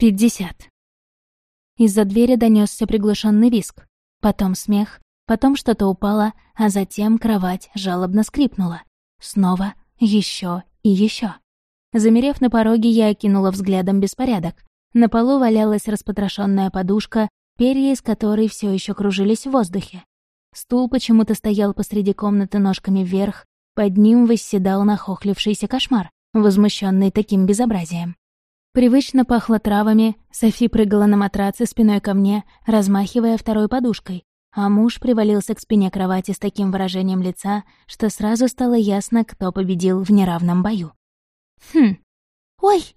Пятьдесят. Из-за двери донесся приглушенный виск, потом смех, потом что-то упало, а затем кровать жалобно скрипнула. Снова, еще и еще. Замерев на пороге, я окинула взглядом беспорядок. На полу валялась распотрошенная подушка, перья из которой все еще кружились в воздухе. Стул почему-то стоял посреди комнаты ножками вверх, под ним восседал нахохлившийся кошмар, возмущенный таким безобразием. Привычно пахло травами, Софи прыгала на матраце спиной ко мне, размахивая второй подушкой, а муж привалился к спине кровати с таким выражением лица, что сразу стало ясно, кто победил в неравном бою. «Хм. Ой!»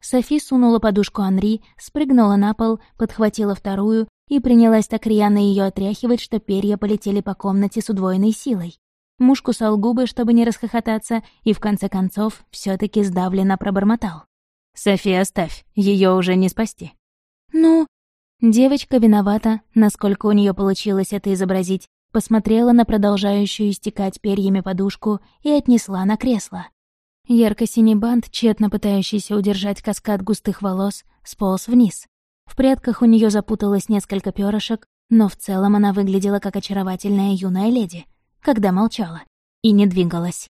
Софи сунула подушку Анри, спрыгнула на пол, подхватила вторую и принялась так рьяно ее отряхивать, что перья полетели по комнате с удвоенной силой. Муж кусал губы, чтобы не расхохотаться, и в конце концов все таки сдавленно пробормотал. «Софи, оставь, ее уже не спасти». «Ну...» Девочка виновата, насколько у нее получилось это изобразить, посмотрела на продолжающую истекать перьями подушку и отнесла на кресло. Ярко-синий бант, тщетно пытающийся удержать каскад густых волос, сполз вниз. В прядках у нее запуталось несколько перышек, но в целом она выглядела как очаровательная юная леди, когда молчала и не двигалась.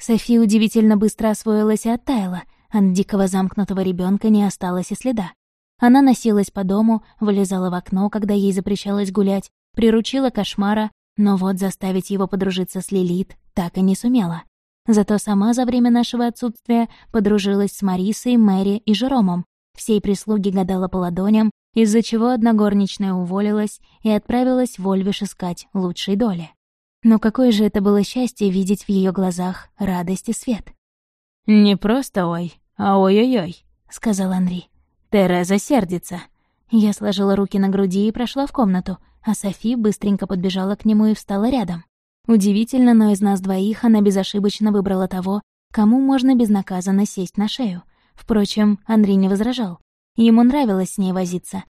Софи удивительно быстро освоилась и оттаяла, от дикого замкнутого ребенка не осталось и следа. Она носилась по дому, вылезала в окно, когда ей запрещалось гулять, приручила кошмара, но вот заставить его подружиться с Лилит так и не сумела. Зато сама за время нашего отсутствия подружилась с Марисой, Мэри и Жеромом. Всей прислуги гадала по ладоням, из-за чего одна горничная уволилась и отправилась в Ольвиш искать лучшей доли. Но какое же это было счастье видеть в ее глазах радость и свет. «Не просто ой, ой-ой-ой», — сказал Анри. «Тереза сердится». Я сложила руки на груди и прошла в комнату, а Софи быстренько подбежала к нему и встала рядом. Удивительно, но из нас двоих она безошибочно выбрала того, кому можно безнаказанно сесть на шею. Впрочем, Андрей не возражал. Ему нравилось с ней возиться.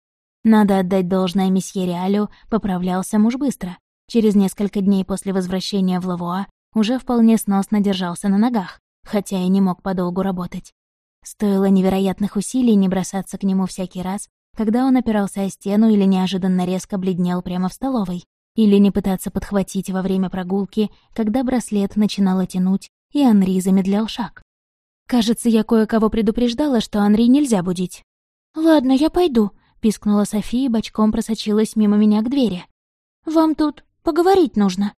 Надо отдать должное месье Реалю, поправлялся муж быстро. Через несколько дней после возвращения в Лавуа уже вполне сносно держался на ногах, хотя и не мог подолгу работать. Стоило невероятных усилий не бросаться к нему всякий раз, когда он опирался о стену или неожиданно резко бледнел прямо в столовой, или не пытаться подхватить во время прогулки, когда браслет начинало тянуть, и Анри замедлял шаг. Кажется, я кое-кого предупреждала, что Анри нельзя будить. «Ладно, я пойду», — пискнула София и бочком просочилась мимо меня к двери. «Вам тут поговорить нужно».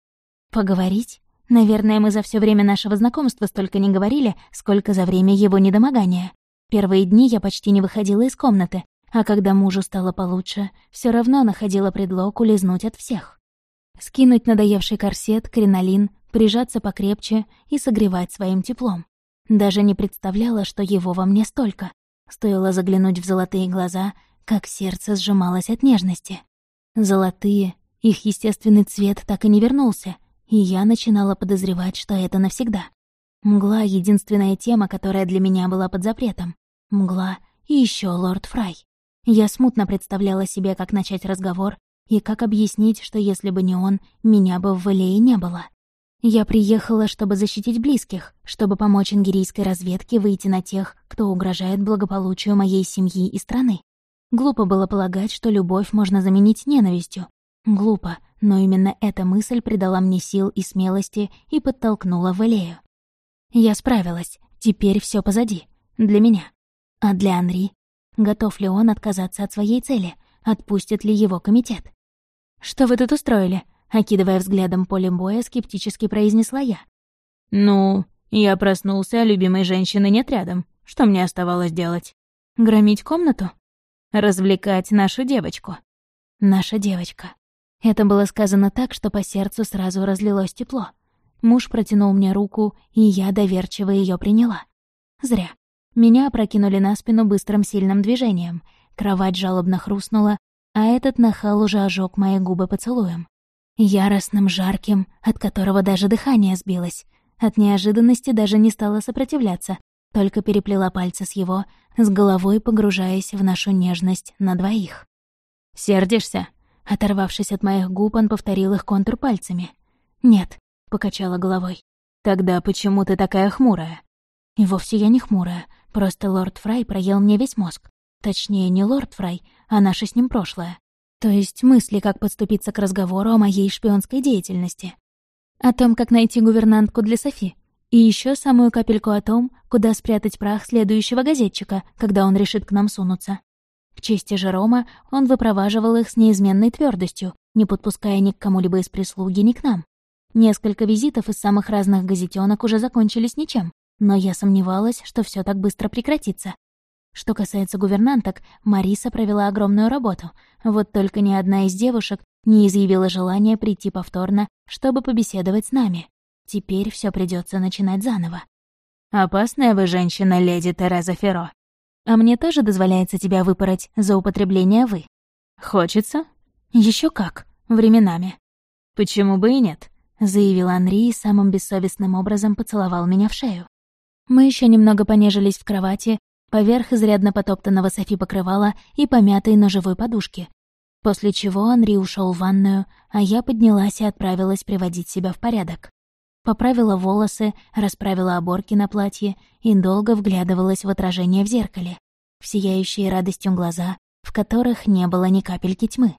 «Поговорить? Наверное, мы за все время нашего знакомства столько не говорили, сколько за время его недомогания. Первые дни я почти не выходила из комнаты, а когда мужу стало получше, все равно находила предлог улизнуть от всех. Скинуть надоевший корсет, кринолин, прижаться покрепче и согревать своим теплом. Даже не представляла, что его во мне столько. Стоило заглянуть в золотые глаза, как сердце сжималось от нежности. Золотые, их естественный цвет так и не вернулся, и я начинала подозревать, что это навсегда. Мгла — единственная тема, которая для меня была под запретом. Мгла и еще лорд Фрай. Я смутно представляла себе, как начать разговор, и как объяснить, что если бы не он, меня бы в Валее не было? Я приехала, чтобы защитить близких, чтобы помочь ингерийской разведке выйти на тех, кто угрожает благополучию моей семьи и страны. Глупо было полагать, что любовь можно заменить ненавистью. Глупо, но именно эта мысль придала мне сил и смелости и подтолкнула в Элею. Я справилась, теперь все позади. Для меня. А для Анри? Готов ли он отказаться от своей цели? Отпустит ли его комитет? «Что вы тут устроили?» — окидывая взглядом поле боя, скептически произнесла я. «Ну, я проснулся, а любимой женщины нет рядом. Что мне оставалось делать?» «Громить комнату?» «Развлекать нашу девочку». «Наша девочка». Это было сказано так, что по сердцу сразу разлилось тепло. Муж протянул мне руку, и я доверчиво ее приняла. Зря. Меня опрокинули на спину быстрым сильным движением. Кровать жалобно хрустнула, а этот нахал уже ожег мои губы поцелуем. Яростным, жарким, от которого даже дыхание сбилось. От неожиданности даже не стала сопротивляться, только переплела пальцы с его, с головой погружаясь в нашу нежность на двоих. «Сердишься?» Оторвавшись от моих губ, он повторил их контур пальцами. «Нет», — покачала головой. «Тогда почему ты такая хмурая?» «И вовсе я не хмурая, просто лорд Фрай проел мне весь мозг. Точнее, не лорд Фрай, а наше с ним прошлое. То есть мысли, как подступиться к разговору о моей шпионской деятельности. О том, как найти гувернантку для Софи. И еще самую капельку о том, куда спрятать прах следующего газетчика, когда он решит к нам сунуться. К чести Жерома, он выпроваживал их с неизменной твердостью, не подпуская ни к кому-либо из прислуги, ни к нам. Несколько визитов из самых разных газетенок уже закончились ничем, но я сомневалась, что все так быстро прекратится. Что касается гувернанток, Мариса провела огромную работу, вот только ни одна из девушек не изъявила желания прийти повторно, чтобы побеседовать с нами. Теперь все придется начинать заново. «Опасная вы женщина, леди Тереза Ферро. А мне тоже дозволяется тебя выпороть за употребление «вы». Хочется?» Еще как, временами. «Почему бы и нет?» — заявил Анри и самым бессовестным образом поцеловал меня в шею. Мы еще немного понежились в кровати, поверх изрядно потоптанного Софи покрывала и помятой ножевой подушки. После чего Анри ушел в ванную, а я поднялась и отправилась приводить себя в порядок. Поправила волосы, расправила оборки на платье и долго вглядывалась в отражение в зеркале, в сияющие радостью глаза, в которых не было ни капельки тьмы.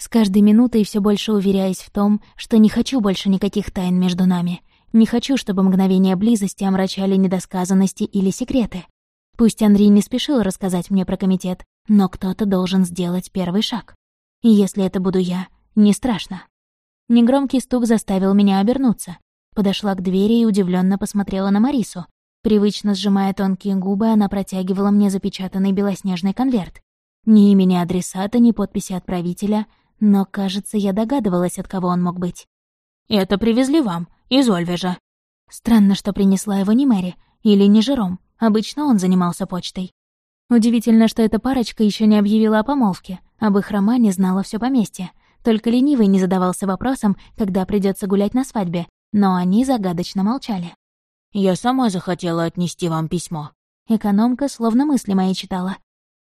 С каждой минутой все больше уверяясь в том, что не хочу больше никаких тайн между нами. Не хочу, чтобы мгновения близости омрачали недосказанности или секреты. Пусть Анри не спешил рассказать мне про комитет, но кто-то должен сделать первый шаг. И если это буду я, не страшно. Негромкий стук заставил меня обернуться. Подошла к двери и удивленно посмотрела на Марису. Привычно сжимая тонкие губы, она протягивала мне запечатанный белоснежный конверт. Ни имени адресата, ни подписи отправителя, но, кажется, я догадывалась, от кого он мог быть. «Это привезли вам, из Ольвежа». Странно, что принесла его не Мэри, или не Жером. Обычно он занимался почтой. Удивительно, что эта парочка еще не объявила о помолвке. Об их романе знала все поместье. Только ленивый не задавался вопросом, когда придется гулять на свадьбе, но они загадочно молчали. «Я сама захотела отнести вам письмо». Экономка словно мысли мои читала.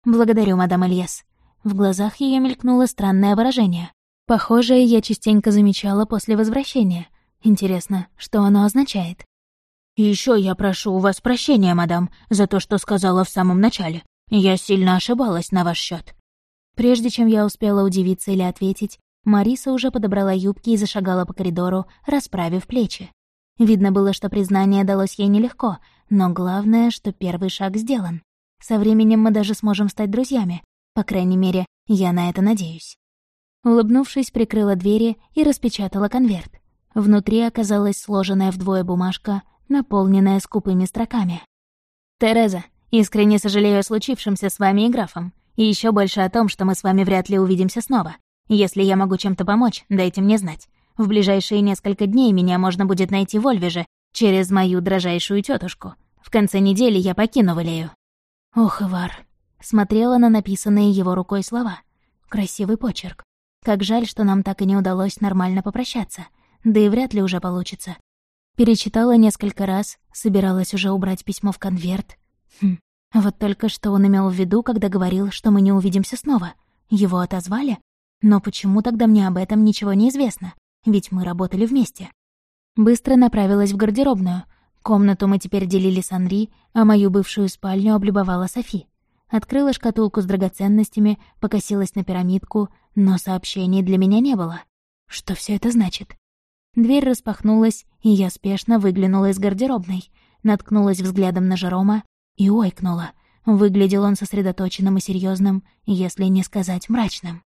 «Благодарю, мадам Ильяс». В глазах ее мелькнуло странное выражение. Похожее я частенько замечала после возвращения. Интересно, что оно означает? Еще я прошу у вас прощения, мадам, за то, что сказала в самом начале. Я сильно ошибалась на ваш счет. Прежде чем я успела удивиться или ответить, Мариса уже подобрала юбки и зашагала по коридору, расправив плечи. Видно было, что признание далось ей нелегко, но главное, что первый шаг сделан. Со временем мы даже сможем стать друзьями. По крайней мере, я на это надеюсь. Улыбнувшись, прикрыла двери и распечатала конверт. Внутри оказалась сложенная вдвое бумажка, наполненная скупыми строками. «Тереза, искренне сожалею о случившемся с вами и графом, и еще больше о том, что мы с вами вряд ли увидимся снова. Если я могу чем-то помочь, дайте мне знать. В ближайшие несколько дней меня можно будет найти в Ольвеже через мою дрожайшую тетушку. В конце недели я покину Валею». Ох, Ивар. Смотрела на написанные его рукой слова. Красивый почерк. Как жаль, что нам так и не удалось нормально попрощаться. Да и вряд ли уже получится. Перечитала несколько раз, собиралась уже убрать письмо в конверт. Хм, вот только что он имел в виду, когда говорил, что мы не увидимся снова. Его отозвали? Но почему тогда мне об этом ничего не известно? Ведь мы работали вместе. Быстро направилась в гардеробную. Комнату мы теперь делили с Анри, а мою бывшую спальню облюбовала Софи. Открыла шкатулку с драгоценностями, покосилась на пирамидку, но сообщений для меня не было. Что все это значит? Дверь распахнулась, и я спешно выглянула из гардеробной, наткнулась взглядом на Жерома и ойкнула. Выглядел он сосредоточенным и серьезным, если не сказать мрачным.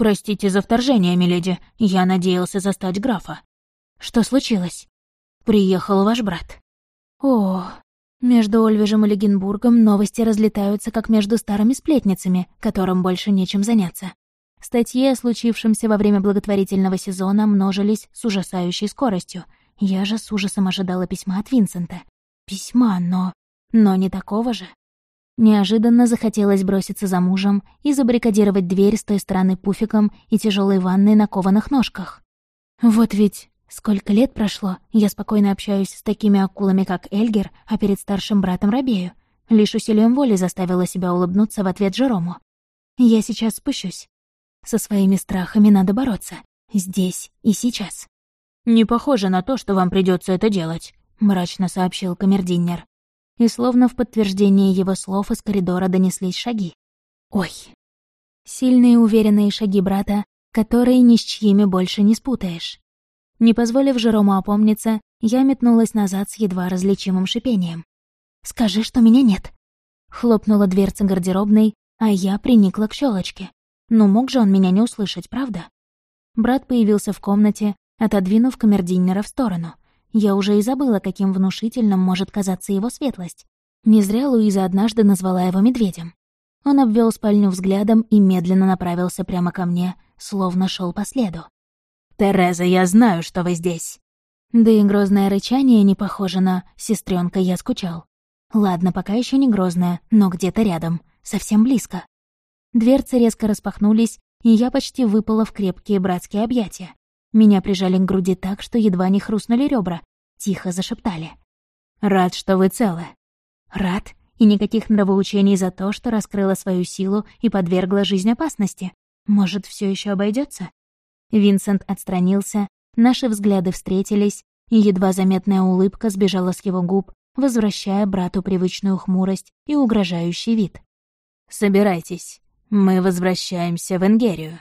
«Простите за вторжение, миледи. Я надеялся застать графа». «Что случилось?» «Приехал ваш брат». «О, между Ольвежем и Легенбургом новости разлетаются, как между старыми сплетницами, которым больше нечем заняться. Статьи о случившемся во время благотворительного сезона множились с ужасающей скоростью. Я же с ужасом ожидала письма от Винсента. Письма, но... но не такого же. Неожиданно захотелось броситься за мужем и забаррикадировать дверь с той стороны пуфиком и тяжелой ванной на кованых ножках. Вот ведь сколько лет прошло, я спокойно общаюсь с такими акулами, как Эльгер, а перед старшим братом Рабею. Лишь усилием воли заставила себя улыбнуться в ответ Жерому. Я сейчас спущусь. Со своими страхами надо бороться. Здесь и сейчас. «Не похоже на то, что вам придется это делать», — мрачно сообщил камердинер. И словно в подтверждение его слов из коридора донеслись шаги. Ой. Сильные уверенные шаги брата, которые ни с чьими больше не спутаешь. Не позволив Жерому опомниться, я метнулась назад с едва различимым шипением. «Скажи, что меня нет!» Хлопнула дверца гардеробной, а я приникла к щелочке. Ну, мог же он меня не услышать, правда? Брат появился в комнате, отодвинув камердинера в сторону. Я уже и забыла, каким внушительным может казаться его светлость. Не зря Луиза однажды назвала его медведем. Он обвел спальню взглядом и медленно направился прямо ко мне, словно шел по следу. «Тереза, я знаю, что вы здесь!» Да и грозное рычание не похоже на «сестренка, я скучал». Ладно, пока еще не грозное, но где-то рядом, совсем близко. Дверцы резко распахнулись, и я почти выпала в крепкие братские объятия. Меня прижали к груди так, что едва не хрустнули ребра. Тихо зашептали. «Рад, что вы целы». «Рад?» И никаких нравоучений за то, что раскрыла свою силу и подвергла жизнь опасности. Может, все еще обойдется? Винсент отстранился, наши взгляды встретились, и едва заметная улыбка сбежала с его губ, возвращая брату привычную хмурость и угрожающий вид. «Собирайтесь, мы возвращаемся в Энгерию».